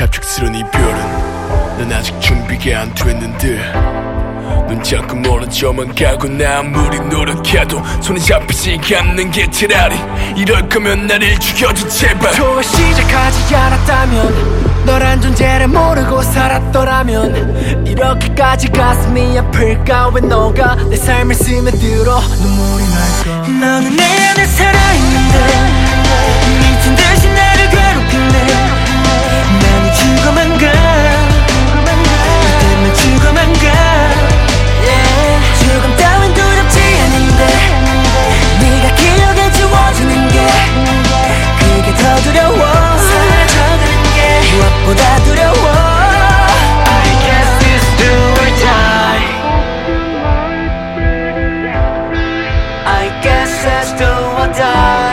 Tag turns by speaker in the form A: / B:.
A: 갑작스런 이별은 난 아직 준비가 안 됐는데 넌 자꾸 멀어져만 가고 나 아무리 노력해도 손에 잡히지 않는 게 차라리 이럴 거면 나를 죽여줘 제발.
B: 좋아 시작하지 않았다면 너란 존재를 모르고 살았더라면 이렇게까지 가슴이 아플까? 왜 너가 내 삶을 스며들어 눈물이 날까
C: 너는 내 안에 살 die